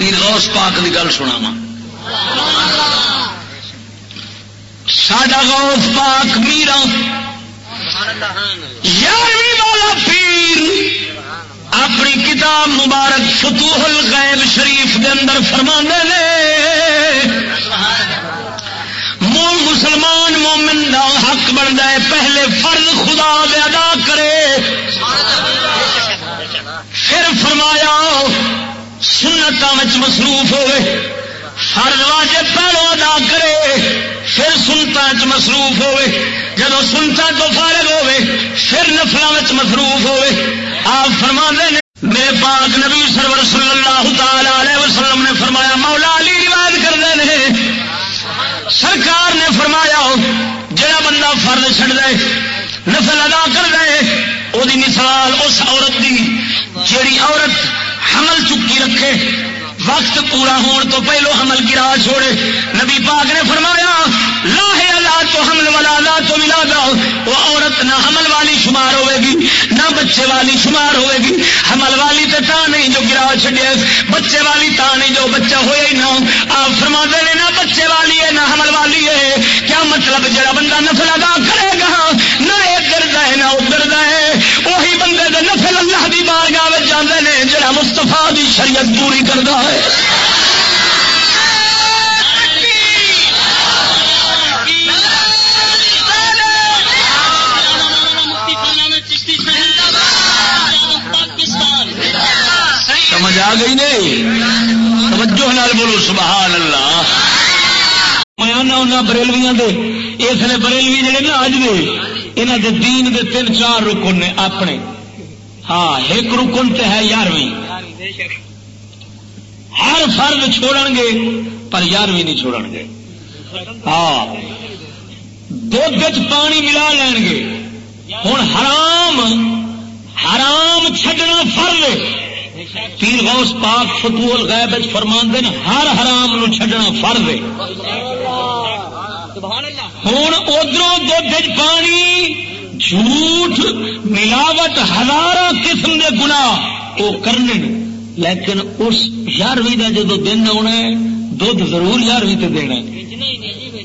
پیر غوث پاک کی گل سنا وا ساڈا غوث پاک میرا یارویں والا پیر اپنی کتاب مبارک فتوح الغیب شریف دے اندر فرما نے۔ مول مسلمان مومن دا حق بنتا ہے، پہلے فرض خدا دے ادا کرے۔ پھر فرمایا سنتوں مصروف ہوئے فرض واجب پہلو ادا کرے، پھر سنتا چ مصروف ہوئے جب سنتا تو فارغ ہوئے، پھر نفلوں مصروف ہوئے۔ آپ فرما نے، میرے پاک نبی سرور صلی اللہ تعالی وسلم نے فرمایا، مولا علی روایت کر دے سرکار نے فرمایا، جڑا بندہ فرض چڑ دے نفل ادا کر دے وہ مثال اس عورت دی، جیڑی عورت حمل چکی رکھے وقت پورا ہون تو پہلو حمل گرا چھوڑے۔ نبی پاک نے فرمایا لاہ اللہ تو حمل والا لا تو ملا دا وہ عورت نہ حمل والی شمار ہوے گی نہ بچے والی شمار ہوے گی حمل والی تو تا نہیں جو گرا چڈیا بچے والی تا نہیں جو بچہ ہوئے ہی نہ آپ فرما دے نہ بچے والی ہے، نہ حمل والی ہے۔ کیا مطلب جڑا بندہ نفل ادا کرے گا؟ نہ ادھر دے نہ ادھر دے وہی بندے دے نفل اللہ دی بارگاہ جانے نے، جڑا مستفا دی شریعت پوری کرتا ہے۔ سمجھ آ گئی نہیں؟ توجہ نال بولو، سبحان اللہ۔ میں بریلویاں دے۔ اس نے بریلوی جڑے نا اج دے یہاں دے دین دے تین چار رکن نے اپنے۔ ہاں ایک رکن تے ہے یارویں۔ ہر فرد چھوڑ گے، پر یارویں نہیں چھوڑ گے۔ ہاں۔ دھد پانی ملا لین گے۔ ہوں حرام حرام چھڈنا فرد پیر غوث پاک فتول غیب فرمان دین ہر حرام نو چھڈنا فرد ہوں ادھر دھد پانی، جھوٹ، ملاوٹ ہزار قسم کے گنا وہ کرنے لیکن اس یارویں کا جدو دن آنا ہے دھد ضرور یارویں تے دینا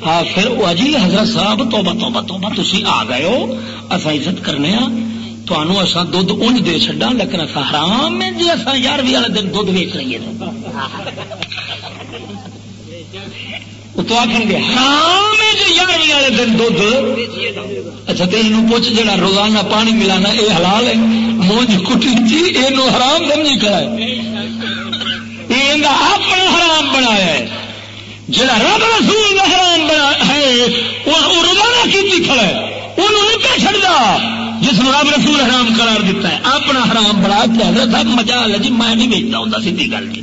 ہاں پھر وہ اجی حضرت صاحب توبہ توبہ توبہ تھی آ گئے ہو اصا عزت کرنے ہاں۔ تمہوں اصا دھد انج دے چڈا لیکن اصا حرام ہے جی اصا یارویں والے دن دھد ویچ لیے تو آخر گے حرام ہے جی یارویں والے دن دھد اچھا تو یہ پوچھ جا روزانہ پانی ملانا یہ حلال ہے؟ مونج کٹی جی یہ حرام سمجھی کھڑا ہے۔ یہ اپنا حرام بنایا ہے۔ جڑا رب رسول کا حرام بنا ہے، وہ روزانہ کی کھڑا ہے۔ انہوں نہیں پہ چڑھتا جس نے رب رسول حرام قرار دیتا ہے، اپنا حرام بڑا کے حضرت صاحب مزہ جی میں نہیں بیچتا ہوں سی گل کی۔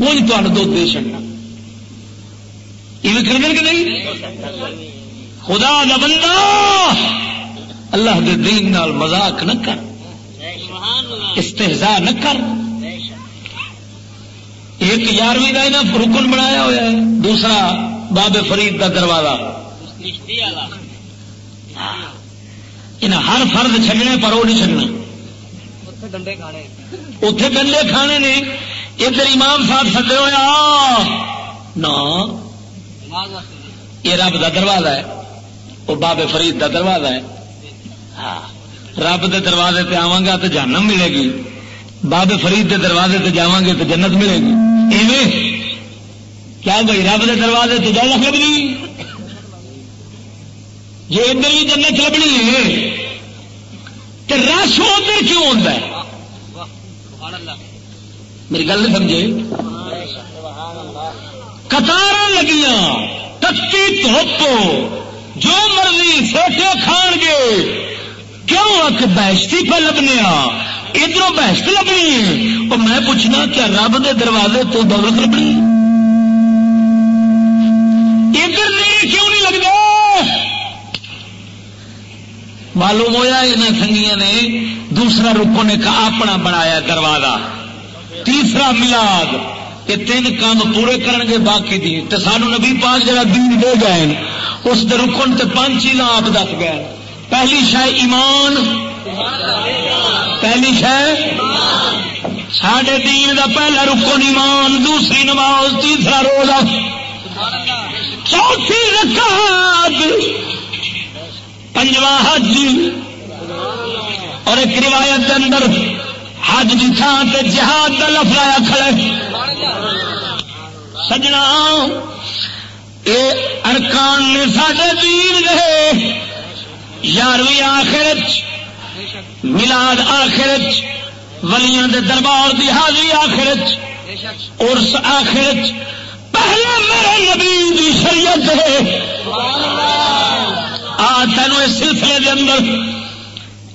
وہ تمہیں دھد دے چڑنا یہ کر کہ نہیں؟ خدا دا بندہ اللہ دے دین نال مذاق نہ کر استحزا نہ کر۔ ایک یارویں کا انہیں رکن بنایا ہوا ہے، دوسرا باب فرید کا دروازہ۔ انہیں ہر فرد چڈنے پر وہ نہیں چڈنا اتے ڈنڈے کھانے۔ نے ادھر امام صاحب سدے ہوا نہ یہ رب کا دروازہ ہے۔ وہ بابے فرید کا دروازہ ہے۔ رب کے دروازے تے آواں گا تو جانم ملے گی۔ بابے فرید کے دروازے تے جاواں گے تو جنت ملے گی۔ ایویں۔ کیا بھائی رب کے دروازے تو جا لبنی جی ادھر بھی جنت لبنی ہے۔ تو رش ادھر کیوں ہوتا ہے؟ میری گل نہیں سمجھے۔ قطار لگیاں، تتی دھوپ، جو مرضی سوٹے کھان گے۔ کیوں آ بہشتی پہ لبنے ادھر بحث لبنی ہے۔ اور میں پوچھنا کیا رب دے دروازے تو دولت لبنی؟ ادھر کیوں نہیں لگتا؟ معلوم ہوا یہاں سنگیا نے دوسرا رکو نے اپنا بنایا دروازہ، تیسرا ملاد۔ یہ تین کام پورے کرنگے باقی دی۔ تو سانو نبی پاک جڑا دین دے گئے اس دے رکن تے پانچ چیزاں آپ دس گئے پہلی شہ ایمان۔ پہلی شہ ساڈے دین دا پہلا رکو نیمان دوسری نماز، تیسرا روزہ۔ چوتھی رکعت پنجواں حج۔ اور ایک روایت اندر حج کی تھان سے جہاد کا لفڑایا کھڑے سجنا یہ ارکان نے سارے دین رہے۔ یارویں آخر ملاد آخر ولیاں دے دربار دی حاضری آخر ارس آخر پہلے میرے نبی دی شریعت ہے آ، تینوں اس سلسلے دے اندر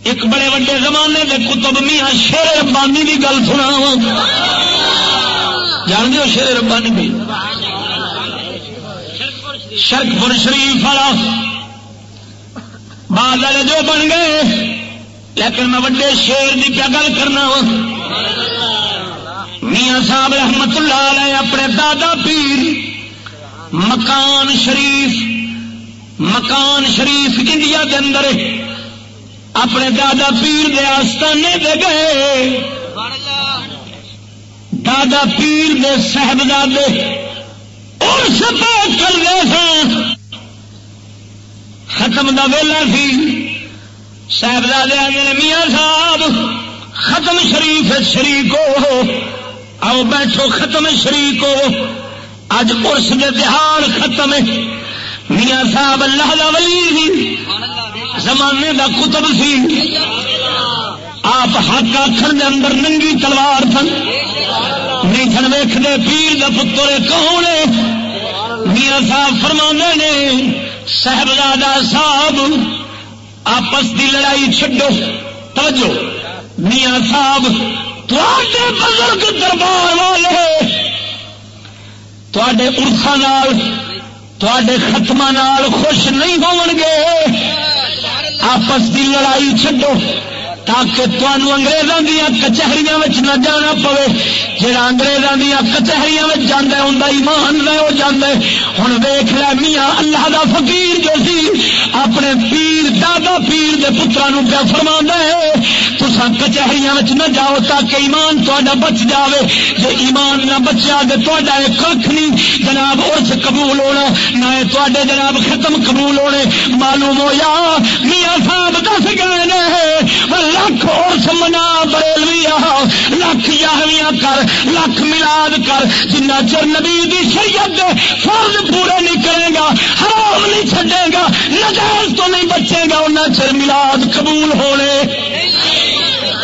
ایک بڑے وڈے زمانے دے کتب میاں شیر ربانی کی گل سنا جان دو شیر ربانی بھی شرک پور شریف والا۔ بادل جو بن گئے، لیکن میں وڈے شیر کی پیا گل کرنا وا میاں صاحب رحمت اللہ علیہ اپنے دادا پیر، مکان شریف مکان شریف انڈیا کے اندر۔ اپنے دادا پیر دے آستانے دے گئے۔ دادا پیر دے صاحبزادے اور سب کر گئے سن۔ ختم دا ویلا سی۔ صاحبزادے آگے میاں صاحب، ختم شریف شریک ہو۔ آؤ بیٹھو، ختم شریک ہو۔ اج ارس دے دہاڑ ختم میاں صاحب، اللہ دا ولی زمانے دا کتب سی۔ آپ حق آخر دے اندر ننگی تلوار سن۔ نہیں سن ویختے پیر دا پتر کون میاں صاحب فرما نے صاحبزادہ صاحب، آپس کی لڑائی چڈو توجہ، میاں صاحب تے بزرگ دربار والے تے ارخا تے ختم خوش نہیں ہون گے آپس کی لڑائی چڈو تاکہ تمہوں اگریزوں دیا کچہری نہ جانا پوے۔ جہاں اگریزوں دیا کچہری جانا ہوں ایمان لے وہ جانا ہوں ویخ لیا میاں اللہ دا فقیر جو سی، اپنے پیر، دادا پیر دے پترا پیا فرما ہے تسا کچہری نہ جاؤ تاکہ ایمان تا بچ جاوے۔ جی ایمان نہ بچیا تو تا کھ نہیں، جناب ارس قبول ہونا، نہ تے جناب ختم قبول ہونے۔ معلوم ہو یا میاں صاحب دس گئے لکھ اور سمنا بریلوی لکھ یاہویاں کر، لکھ ملاد کر، جنہ چر نبی دی شریعت فرض پورے نہیں کرے گا، حرام نہیں چھڈے گا، نجائز تو نہیں بچے گا انہیں چر ملاد قبول ہونے۔